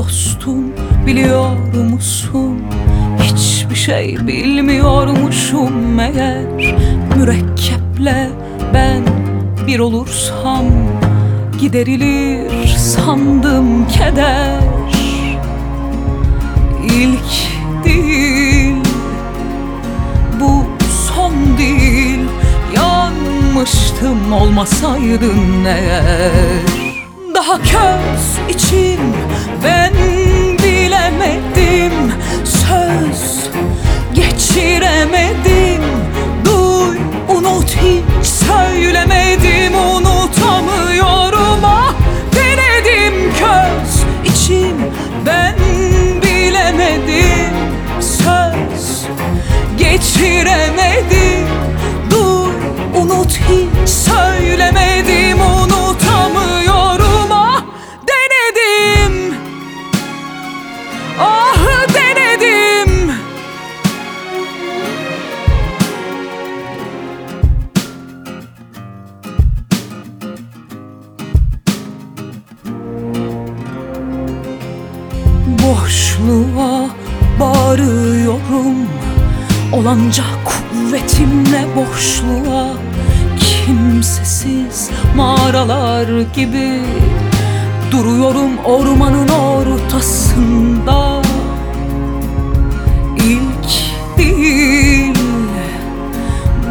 dostum biliyor musun? Hiçbir şey bilmiyormuşum meğer. Mürekkeple ben bir olursam Giderilir sandım keder. İlk değil bu son değil Yanmıştım olmasaydın eğer Daha köz için ben bilemedim. Söz geçiremedim. Duy unut hiç söylemedim. Unutamıyorum ah denedim. Köz için ben bilemedim. Söz geçiremedim. Dur unut hiç söylemedim Boşluğa bağırıyorum. Olanca kuvvetimle boşluğa Kimsesiz mağaralar gibi Duruyorum ormanın ortasında. İlk değil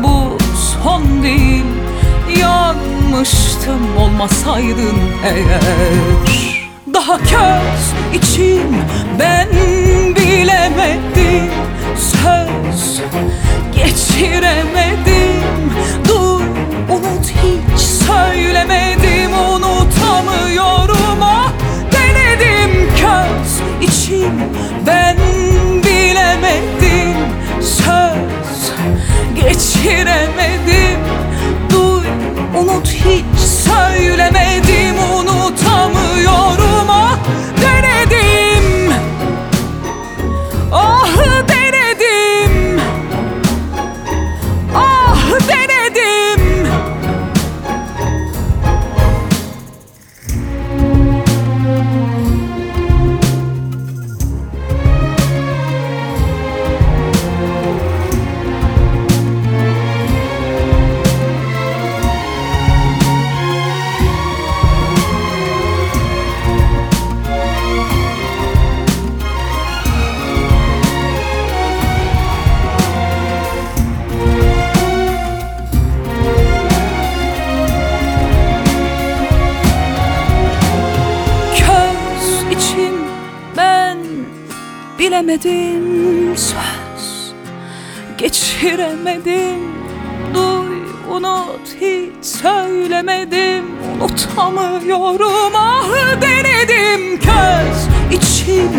Bu son değil Yanmıştım olmasaydın eğer. Daha köz için ben bilemedim. Söz geçiremedim. Dur unut hiç söylemedim. Unutamıyorum ah denedim. Köz için ben bilemedim. Söz geçiremedim. Duy unut hiç bilemedim söz Geçiremedim duy unut hiç söylemedim. Unutamıyorum ah denedim köz için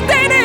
the day